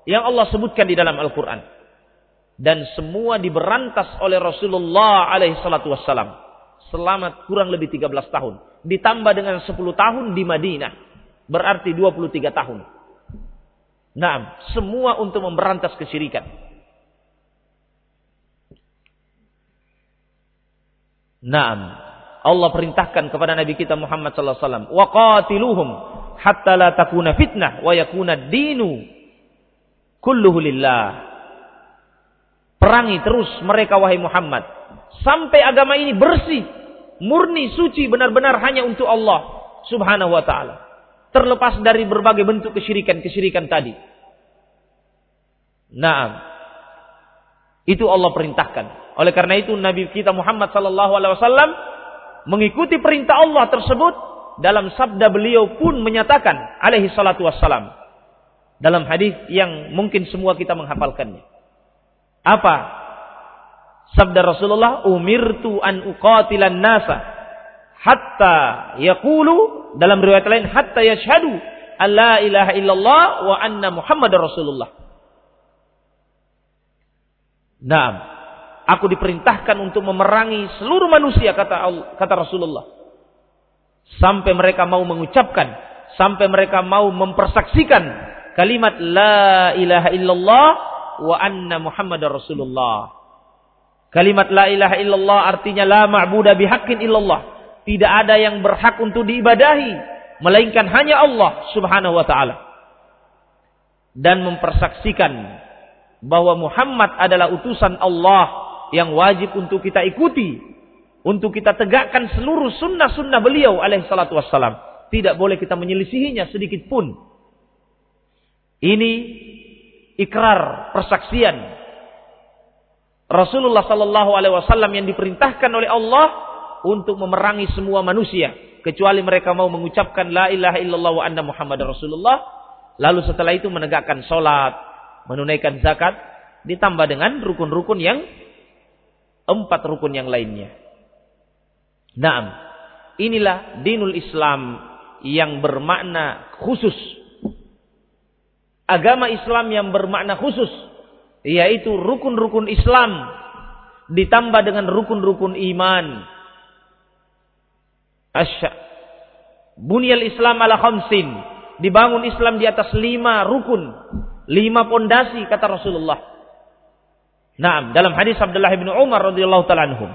Yang Allah sebutkan di dalam Al-Qur'an. Dan semua diberantas oleh Rasulullah alaihi salatu wassalam selama kurang lebih 13 tahun. Ditambah dengan 10 tahun di Madinah. Berarti 23 tahun. Nah, semua untuk memberantas kesyirikan. Naam. Allah perintahkan kepada Nabi kita Muhammad sallallahu alaihi wasallam, "Wa qatiluhum hatta la takuna fitnah wa yakuna dinu kulluhu lillah." Perangi terus mereka wahai Muhammad sampai agama ini bersih murni suci benar-benar hanya untuk Allah Subhanahu wa taala. Terlepas dari berbagai bentuk kesyirikan-kesyirikan tadi. Nah, itu Allah perintahkan. Oleh karena itu Nabi kita Muhammad sallallahu alaihi wasallam mengikuti perintah Allah tersebut dalam sabda beliau pun menyatakan alaihi salatu wassalam dalam hadis yang mungkin semua kita menghafalkannya. Apa Sabda Rasulullah, "Umirtu an uqatilan nasa hatta yaqulu" dalam riwayat lain hatta yashhadu alla ilaha illallah wa anna Muhammadar Rasulullah. Naam. Aku diperintahkan untuk memerangi seluruh manusia kata kata Rasulullah. Sampai mereka mau mengucapkan, sampai mereka mau mempersaksikan kalimat la ilaha illallah wa anna Muhammadar Rasulullah. Kalimat la ilaha illallah artinya la ma'budah bihaqqin illallah. Tidak ada yang berhak untuk diibadahi melainkan hanya Allah Subhanahu wa taala. Dan mempersaksikan bahwa Muhammad adalah utusan Allah yang wajib untuk kita ikuti, untuk kita tegakkan seluruh sunnah-sunnah beliau alaihi salatu wassalam. Tidak boleh kita menyelisihinya sedikit pun. Ini ikrar, persaksian Rasulullah Sallallahu Alaihi Wasallam yang diperintahkan oleh Allah untuk memerangi semua manusia kecuali mereka mau mengucapkan la ilaha illallah wa anna muhammad rasulullah lalu setelah itu menegakkan sholat menunaikan zakat ditambah dengan rukun-rukun yang empat rukun yang lainnya Naam inilah dinul Islam yang bermakna khusus agama Islam yang bermakna khusus yaitu rukun-rukun Islam ditambah dengan rukun-rukun iman. Asya. Bunyal Islam ala khamsin. Dibangun Islam di atas lima rukun. Lima pondasi kata Rasulullah. Nah, dalam hadis Abdullah bin Umar radhiyallahu taala anhum.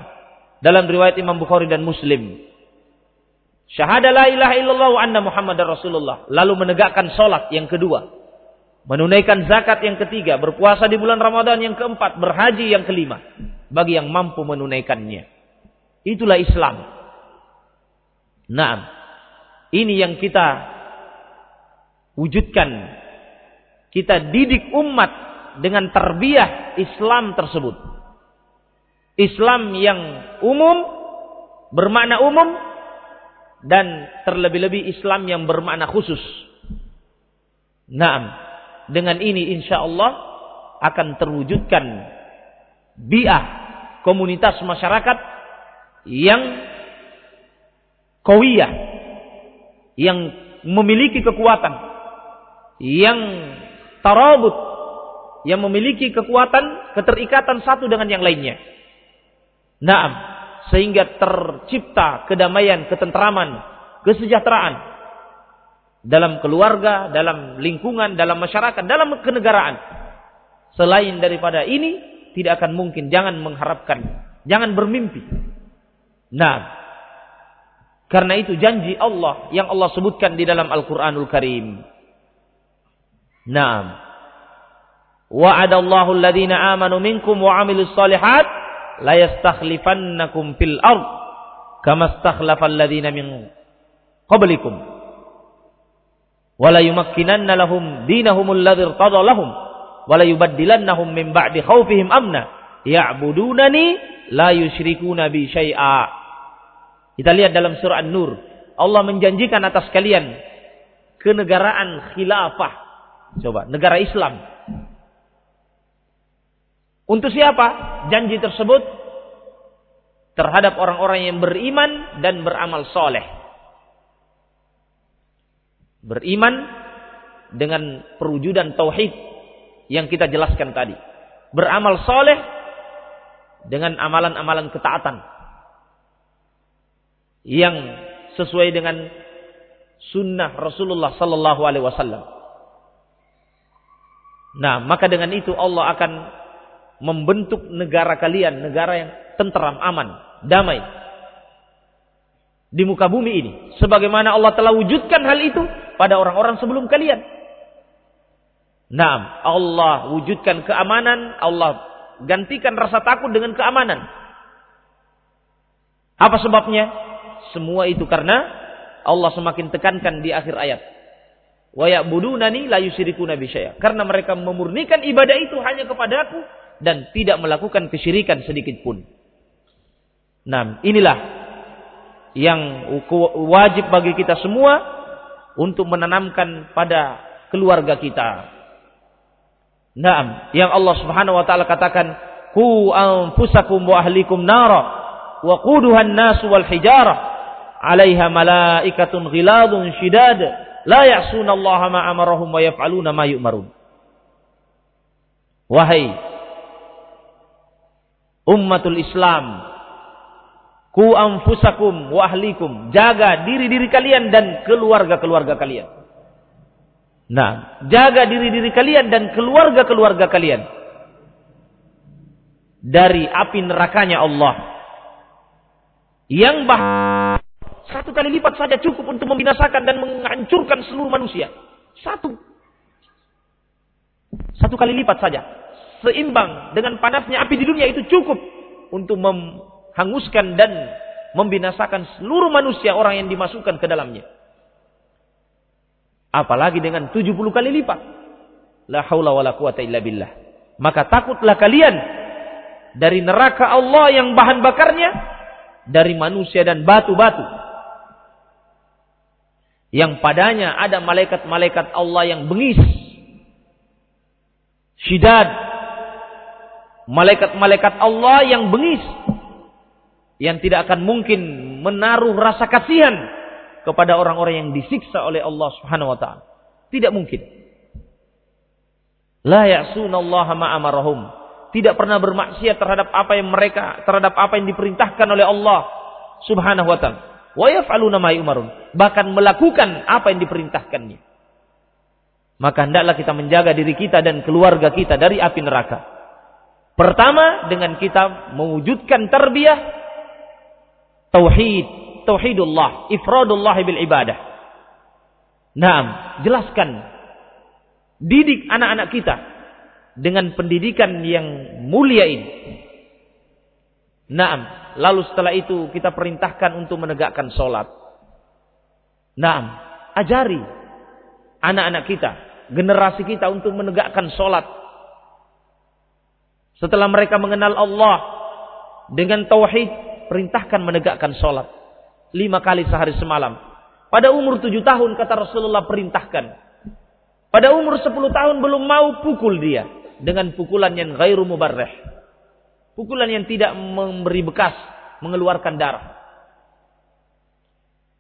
Dalam riwayat Imam Bukhari dan Muslim. Syahada la ilaha illallah wa anna Muhammadar Rasulullah. Lalu menegakkan solat yang kedua. Menunaikan zakat yang ketiga, berpuasa di bulan Ramadan yang keempat, berhaji yang kelima. Bagi yang mampu menunaikannya. Itulah Islam. Nah, ini yang kita wujudkan. Kita didik umat dengan terbiah Islam tersebut. Islam yang umum, bermakna umum, dan terlebih-lebih Islam yang bermakna khusus. Naam. Dengan ini insya Allah akan terwujudkan biah komunitas masyarakat yang kawiyah, yang memiliki kekuatan, yang tarabut, yang memiliki kekuatan keterikatan satu dengan yang lainnya. Naam, sehingga tercipta kedamaian, ketentraman, kesejahteraan dalam keluarga, dalam lingkungan, dalam masyarakat, dalam kenegaraan. Selain daripada ini, tidak akan mungkin. Jangan mengharapkan. Jangan bermimpi. Nah, karena itu janji Allah yang Allah sebutkan di dalam Al-Quranul Karim. Nah, wa'adallahu alladhina amanu minkum wa amilus salihat la yastakhlifannakum fil ard kama istakhlafa alladhina min qablikum. Wa la yumakkinanna lahum dinahum alladhi irtada lahum wa la yubaddilannahum min ba'di khawfihim amna. Ya'budunani la yusyrikuna bi syai'a kita lihat dalam surah An-Nur Allah menjanjikan atas kalian kenegaraan khilafah coba negara Islam untuk siapa janji tersebut? Terhadap orang-orang yang beriman dan beramal soleh. Beriman dengan perwujudan tauhid yang kita jelaskan tadi. Beramal soleh dengan amalan-amalan ketaatan. Yang sesuai dengan sunnah Rasulullah Sallallahu Alaihi Wasallam. Nah, maka dengan itu Allah akan membentuk negara kalian, negara yang tentram, aman, damai di muka bumi ini. Sebagaimana Allah telah wujudkan hal itu pada orang-orang sebelum kalian. Nah, Allah wujudkan keamanan, Allah gantikan rasa takut dengan keamanan. Apa sebabnya? Semua itu karena Allah semakin tekankan di akhir ayat. Wa ya'budunani la yusyrikuna bi Karena mereka memurnikan ibadah itu hanya kepadaku dan tidak melakukan kesyirikan sedikit pun. Nah, inilah yang wajib bagi kita semua untuk menanamkan pada keluarga kita. Naam, yang Allah Subhanahu wa taala katakan, "Qu anfusakum wa ahlikum nara wa quduha an-nas wal hijarah 'alaiha malaikatun ghiladun shidad la ya'suna Allah ma amarahum wa yaf'aluna ma yu'marun." Wahai ummatul Islam. Ku anfusakum wa ahlikum. Jaga diri-diri kalian dan keluarga-keluarga kalian. Nah, jaga diri-diri kalian dan keluarga-keluarga kalian. Dari api nerakanya Allah. Yang bah satu kali lipat saja cukup untuk membinasakan dan menghancurkan seluruh manusia. Satu. Satu kali lipat saja seimbang dengan panasnya api di dunia itu cukup untuk menghanguskan dan membinasakan seluruh manusia orang yang dimasukkan ke dalamnya. Apalagi dengan 70 kali lipat. La haula wala quwata illa billah. Maka takutlah kalian dari neraka Allah yang bahan bakarnya dari manusia dan batu-batu. Yang padanya ada malaikat-malaikat Allah yang bengis. Syidad malaikat-malaikat Allah yang bengis yang tidak akan mungkin menaruh rasa kasihan kepada orang-orang yang disiksa oleh Allah Subhanahu wa taala. Tidak mungkin. La ya'sunallaha ma amarahum. Tidak pernah bermaksiat terhadap apa yang mereka terhadap apa yang diperintahkan oleh Allah Subhanahu wa taala. Bahkan melakukan apa yang diperintahkannya. Maka hendaklah kita menjaga diri kita dan keluarga kita dari api neraka. Pertama dengan kita mewujudkan tarbiyah tauhid, tauhidullah, ifradullah bil ibadah. Naam, jelaskan didik anak-anak kita dengan pendidikan yang mulia ini. Naam, lalu setelah itu kita perintahkan untuk menegakkan sholat. Naam, ajari anak-anak kita, generasi kita untuk menegakkan sholat setelah mereka mengenal Allah dengan tauhid, perintahkan menegakkan sholat. Lima kali sehari semalam. Pada umur tujuh tahun kata Rasulullah perintahkan. Pada umur sepuluh tahun belum mau pukul dia. Dengan pukulan yang gairu mubarreh. Pukulan yang tidak memberi bekas, mengeluarkan darah.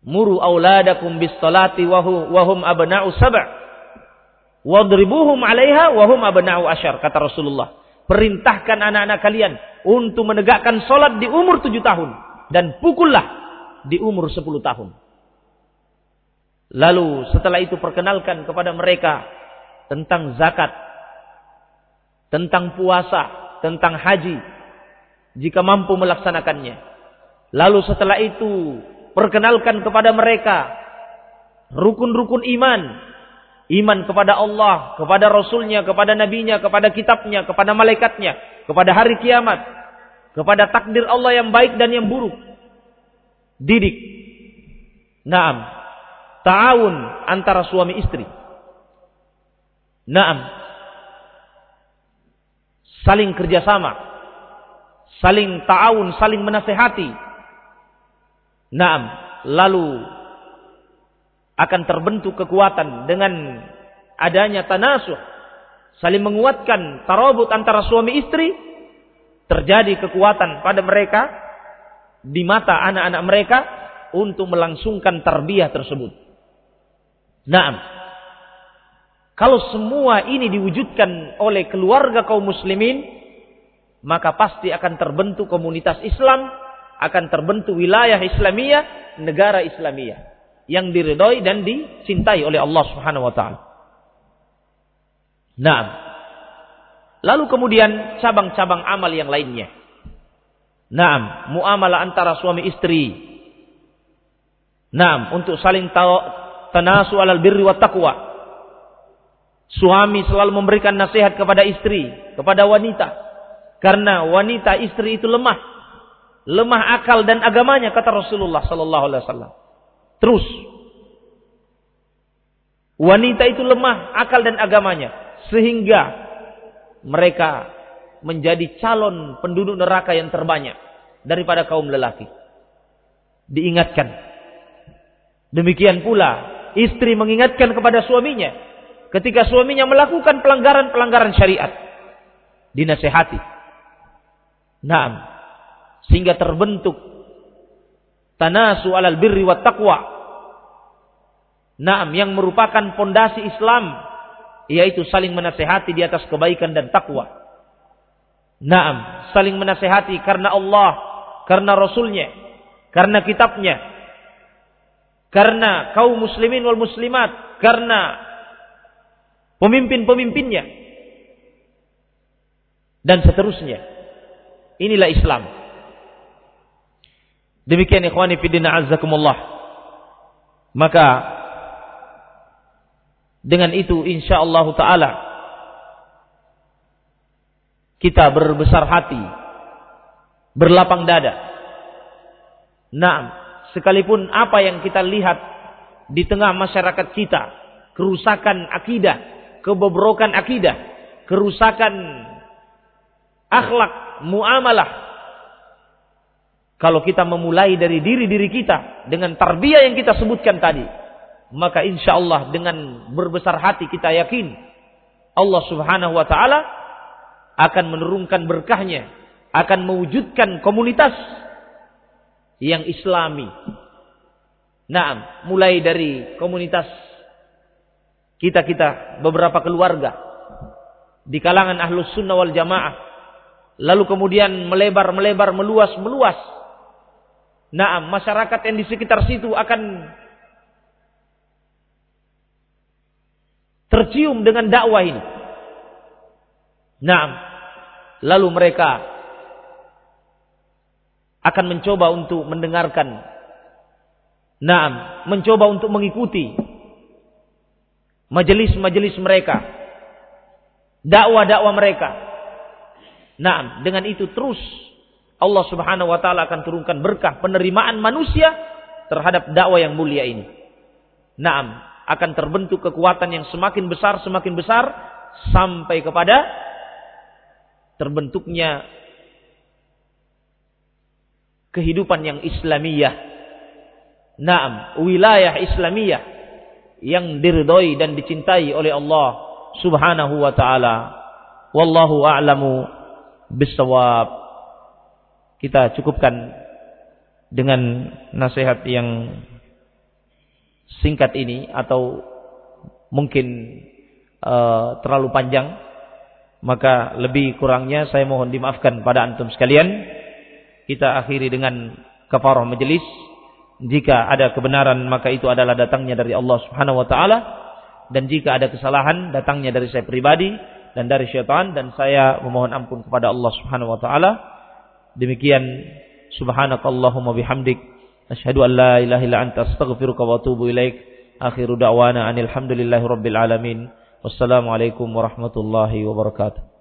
Muru auladakum bis salati wahum abna'u sab' wadribuhum 'alaiha wahum abna'u asyar kata Rasulullah. Perintahkan anak-anak kalian untuk menegakkan salat di umur tujuh tahun dan pukullah di umur sepuluh tahun. Lalu setelah itu perkenalkan kepada mereka tentang zakat, tentang puasa, tentang haji, jika mampu melaksanakannya. Lalu setelah itu perkenalkan kepada mereka rukun-rukun iman. Iman kepada Allah, kepada Rasulnya, kepada Nabinya, kepada kitabnya, kepada malaikatnya, kepada hari kiamat, kepada takdir Allah yang baik dan yang buruk. Didik. Naam. Ta'awun antara suami istri. Naam. Saling kerjasama saling ta'awun, saling menasehati. Naam, lalu akan terbentuk kekuatan dengan adanya tanasuh, saling menguatkan tarabut antara suami istri, terjadi kekuatan pada mereka di mata anak-anak mereka untuk melangsungkan tarbiyah tersebut. Naam. Kalau semua ini diwujudkan oleh keluarga kaum muslimin, maka pasti akan terbentuk komunitas Islam, akan terbentuk wilayah Islamiyah, negara Islamiyah yang diridhoi dan dicintai oleh Allah Subhanahu wa taala. Nah, lalu kemudian cabang-cabang amal yang lainnya. Naam, muamalah antara suami istri. Naam, untuk saling tanasu alal birri wa taqwa. Suami selalu memberikan nasihat kepada istri, kepada wanita karena wanita istri itu lemah. Lemah akal dan agamanya kata Rasulullah sallallahu alaihi wasallam. Terus wanita itu lemah akal dan agamanya sehingga mereka menjadi calon penduduk neraka yang terbanyak daripada kaum lelaki. Diingatkan. Demikian pula istri mengingatkan kepada suaminya ketika suaminya melakukan pelanggaran-pelanggaran syariat. Dinasehati Naam. Sehingga terbentuk tanasu alal birri wa taqwa. Naam, yang merupakan pondasi Islam yaitu saling menasehati di atas kebaikan dan takwa. Naam, saling menasehati karena Allah, karena Rasulnya, karena kitabnya, karena kaum muslimin wal muslimat, karena pemimpin-pemimpinnya, dan seterusnya. Inilah Islam. Demikian ikhwani fidina azzakumullah. Maka dengan itu insyaallah taala kita berbesar hati, berlapang dada. Nah, sekalipun apa yang kita lihat di tengah masyarakat kita, kerusakan akidah, kebobrokan akidah, kerusakan akhlak muamalah. Kalau kita memulai dari diri-diri kita dengan tarbiyah yang kita sebutkan tadi, maka insya Allah dengan berbesar hati kita yakin Allah Subhanahu wa taala akan menurunkan berkahnya, akan mewujudkan komunitas yang islami. Nah, mulai dari komunitas kita-kita beberapa keluarga di kalangan ahlus sunnah wal jamaah lalu kemudian melebar, melebar, meluas, meluas. Nah, masyarakat yang di sekitar situ akan tercium dengan dakwah ini. Nah, lalu mereka akan mencoba untuk mendengarkan. Nah, mencoba untuk mengikuti majelis-majelis mereka, dakwah-dakwah mereka. Nah, dengan itu terus Allah Subhanahu wa taala akan turunkan berkah penerimaan manusia terhadap dakwah yang mulia ini. Naam, akan terbentuk kekuatan yang semakin besar semakin besar sampai kepada terbentuknya kehidupan yang Islamiyah. Naam, wilayah Islamiyah yang diridhoi dan dicintai oleh Allah Subhanahu wa taala. Wallahu a'lamu bisawab. Kita cukupkan dengan nasihat yang singkat ini atau mungkin uh, terlalu panjang. Maka lebih kurangnya saya mohon dimaafkan pada antum sekalian. Kita akhiri dengan kafarah majelis jika ada kebenaran maka itu adalah datangnya dari Allah Subhanahu wa taala. Dan jika ada kesalahan datangnya dari saya pribadi. Dan dari syaitan dan saya memohon ampun kepada Allah Subhanahu wa taala. Demikian subhanakallahumma bihamdik asyhadu an la ilaha illa anta astaghfiruka wa atubu ilaik. Akhiru da'wana anil hamdulillahi rabbil alamin. Wassalamu alaikum warahmatullahi wabarakatuh